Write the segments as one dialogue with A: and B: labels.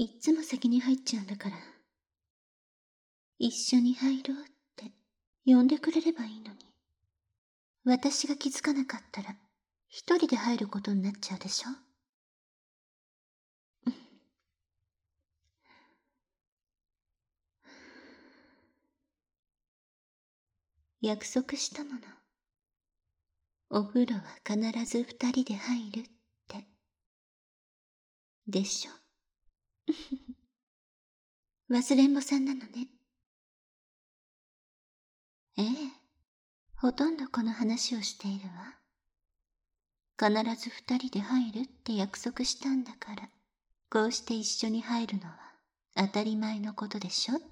A: いっつも先に入っちゃうんだから。一緒に入ろうって呼んでくれればいいのに。私が気づかなかったら、一人で入ることになっちゃうでしょ？約束したもの。お風呂は必ず二人で入るって。でしょ？忘れんぼさんなのね。ええ、ほとんどこの話をしているわ。必ず二人で入るって約束したんだから、こうして一緒に入るのは当たり前のことでしょって。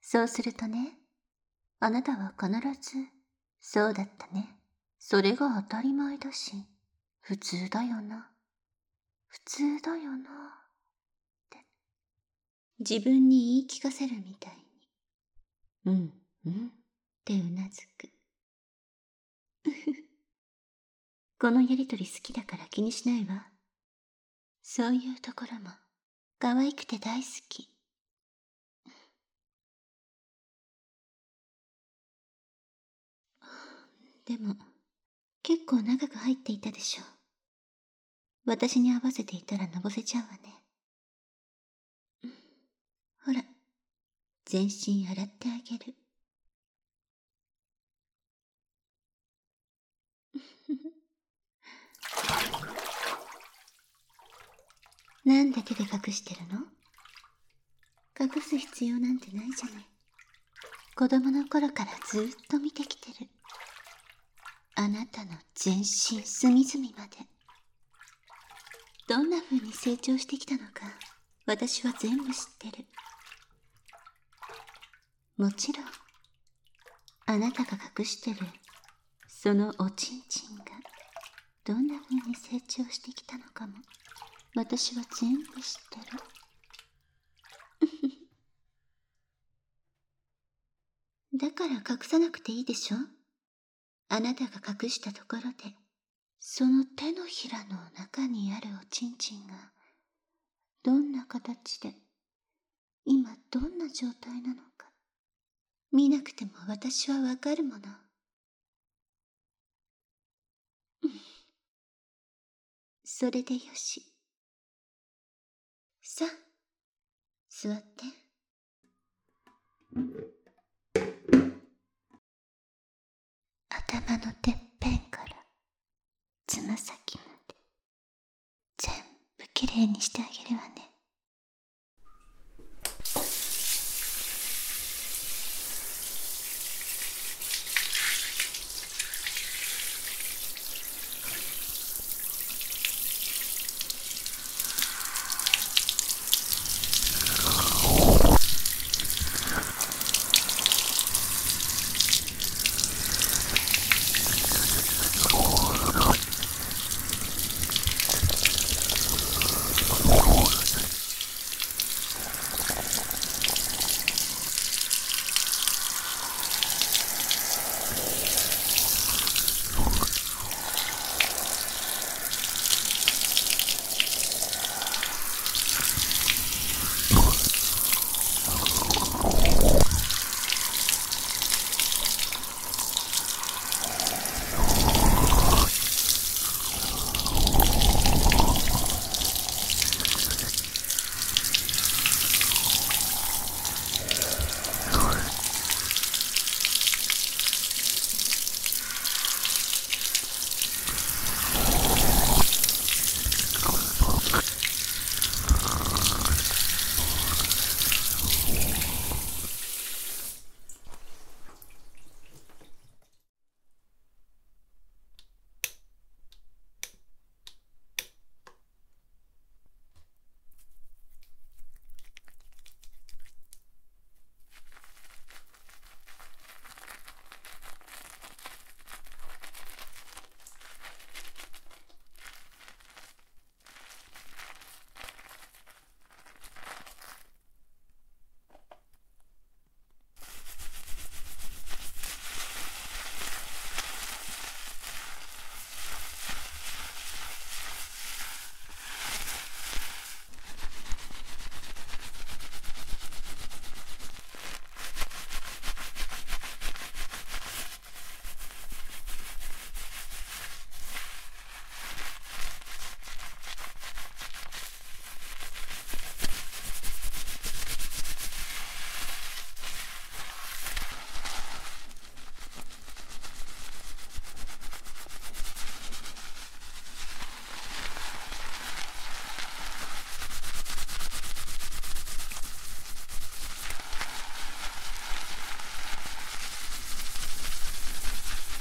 A: そうするとね、あなたは必ず、そうだったね。それが当たり前だし、普通だよな。普通だよな。自分に言い聞かせるみたいに。うん、うん、ってうなずく。このやりとり好きだから気にしないわ。そういうところも、可愛くて大好き。でも、結構長く入っていたでしょう。私に合わせていたらのぼせちゃうわね。ほら、全身洗ってあげる。なんで手で隠してるの？隠す必要なんてないじゃない。子供の頃からずっと見てきてる。あなたの全身隅々までどんな風に成長してきたのか私は全部知ってるもちろんあなたが隠してるそのおちんちんがどんな風に成長してきたのかも私は全部知ってる。だから隠さなくていいでしょ？あなたが隠したところで、その手のひらの中にあるおちんちんが、どんな形で、今どんな状態なの、見なくても私はわかるもの。それでよし。さあ、座って。頭のてっぺんからつま先まで全部きれいにしてあげるわね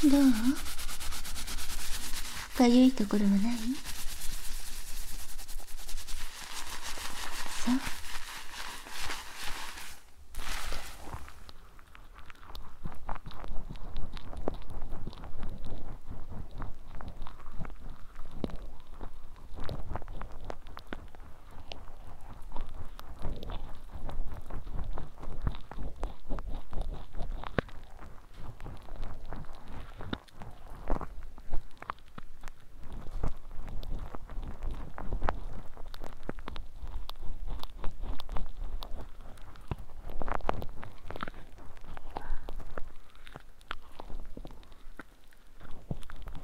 A: どう？かゆいところはない？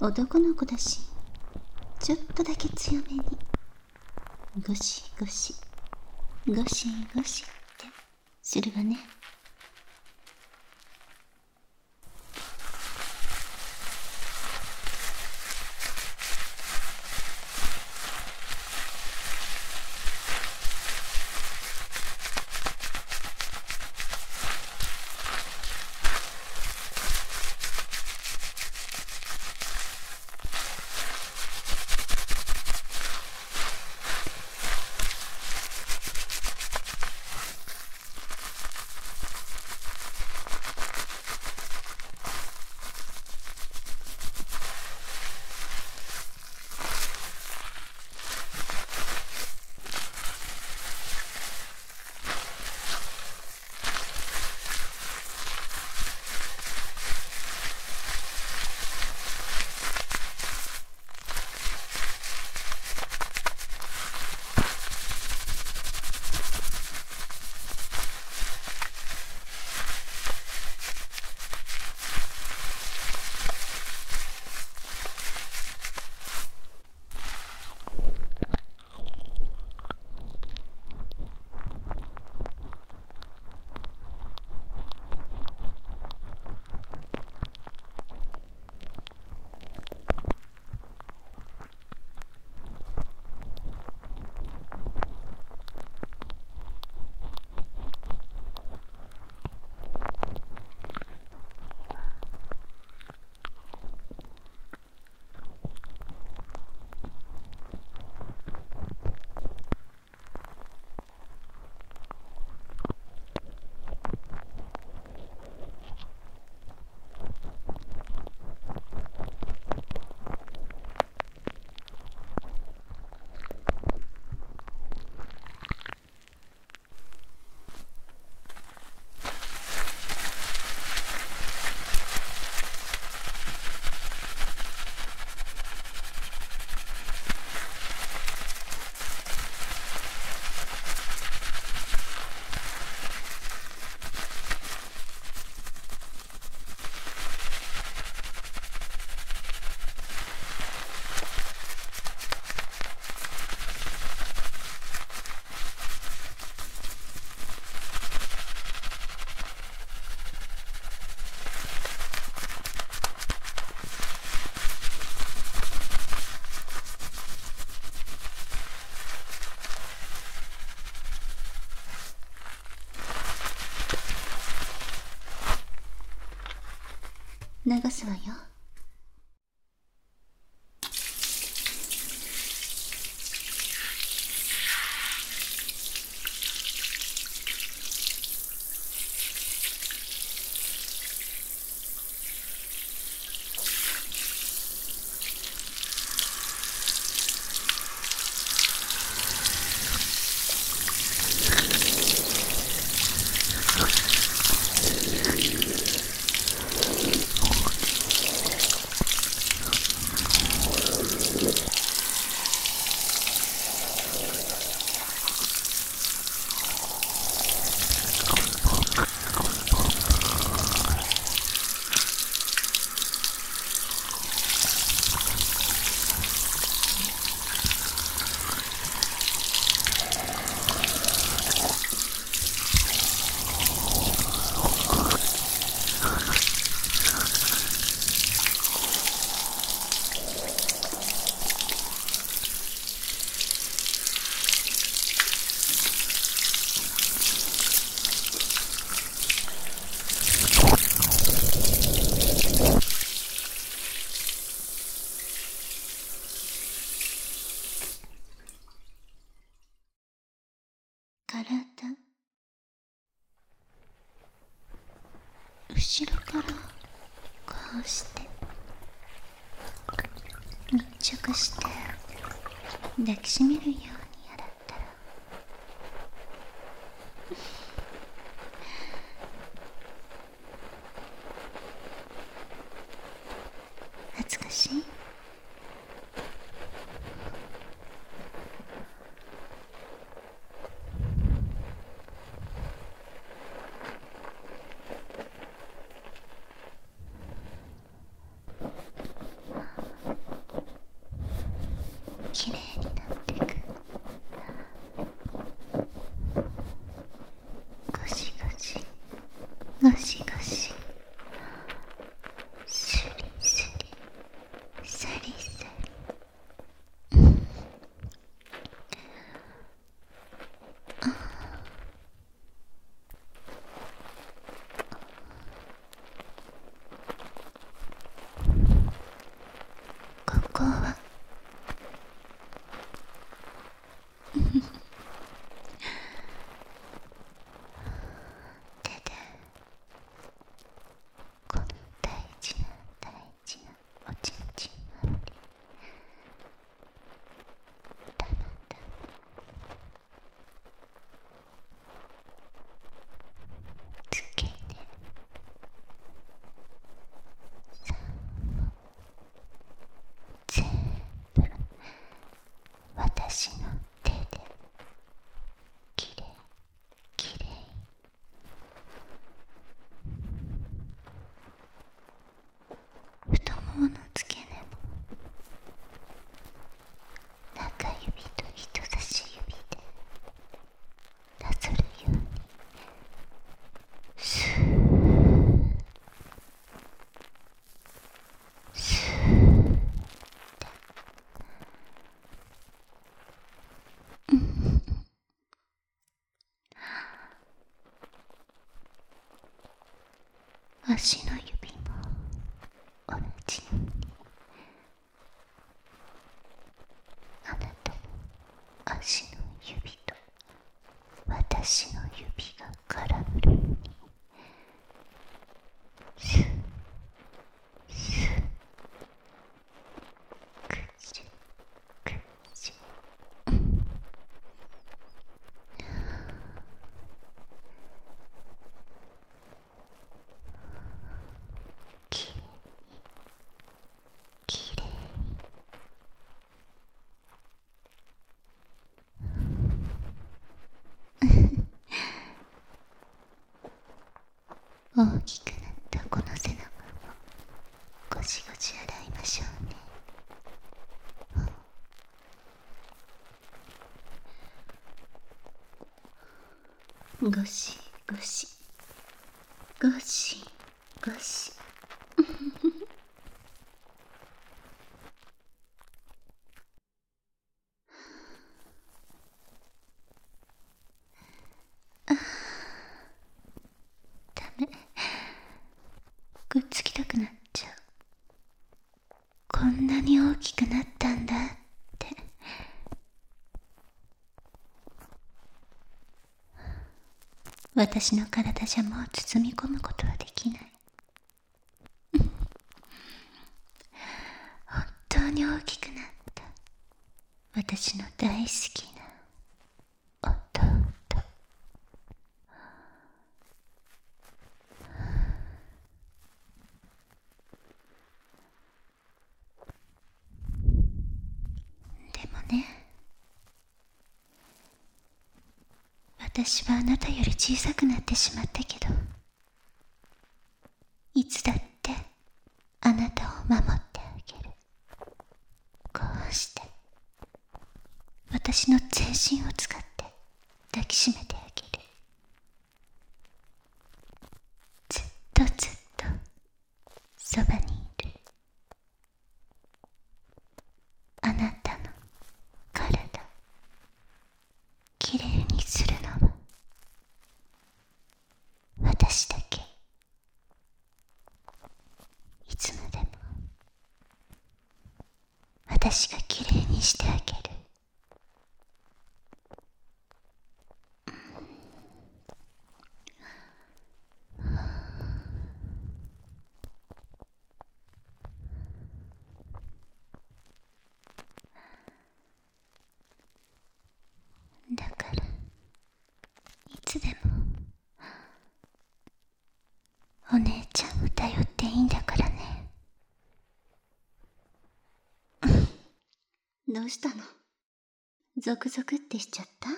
A: 男の子だしちょっとだけ強めにゴシゴシゴシゴシってするわね。流すわよ。後ろからこうして密着して抱きしめるよ。足の指ゴシゴシゴシゴシ私の体じゃもう包み込むことはできない。本当に大きくなった。私の大好きな私はあなたより小さくなってしまったけど。私が綺麗にしてあげる。うしたの？ゾクゾクってしちゃった？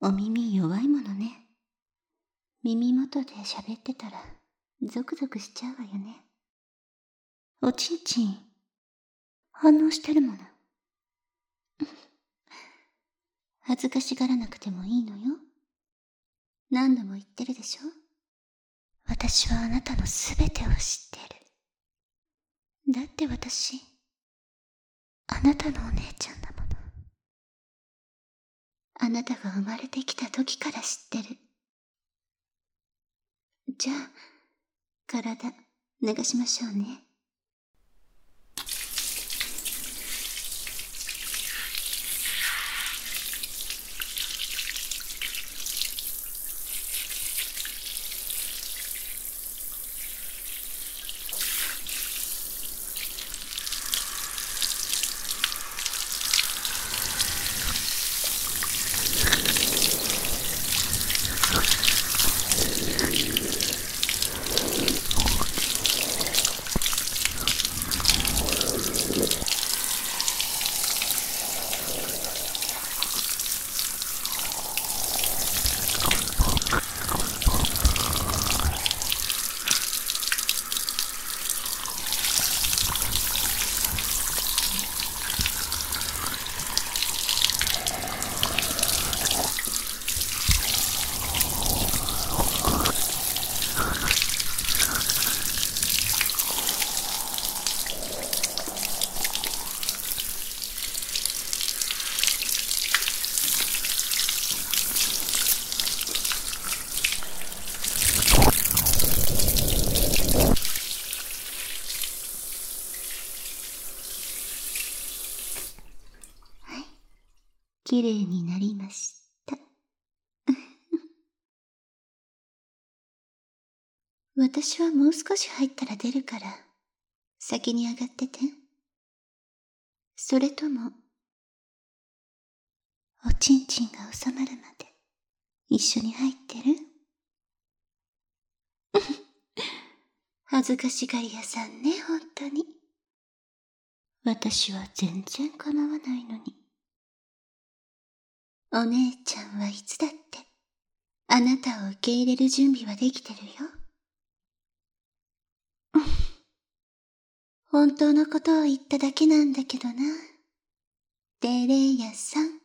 A: お耳弱いものね。耳元で喋ってたらゾクゾクしちゃうわよね。おちんちん、反応してるもの。恥ずかしがらなくてもいいのよ。何度も言ってるでしょ？私はあなたのすべてを知ってる。だって私、あなたのお姉ちゃんだもの。あなたが生まれてきた時から知ってる。じゃあ、体、流しましょうね。私はもう少し入ったら出るから、先に上がってて。それとも、おちんちんが収まるまで、一緒に入ってる？恥ずかしがり屋さんね、本当に。私は全然構わないのに。お姉ちゃんはいつだって、あなたを受け入れる準備はできてるよ。本当のことを言っただけなんだけどな。デレイヤさん。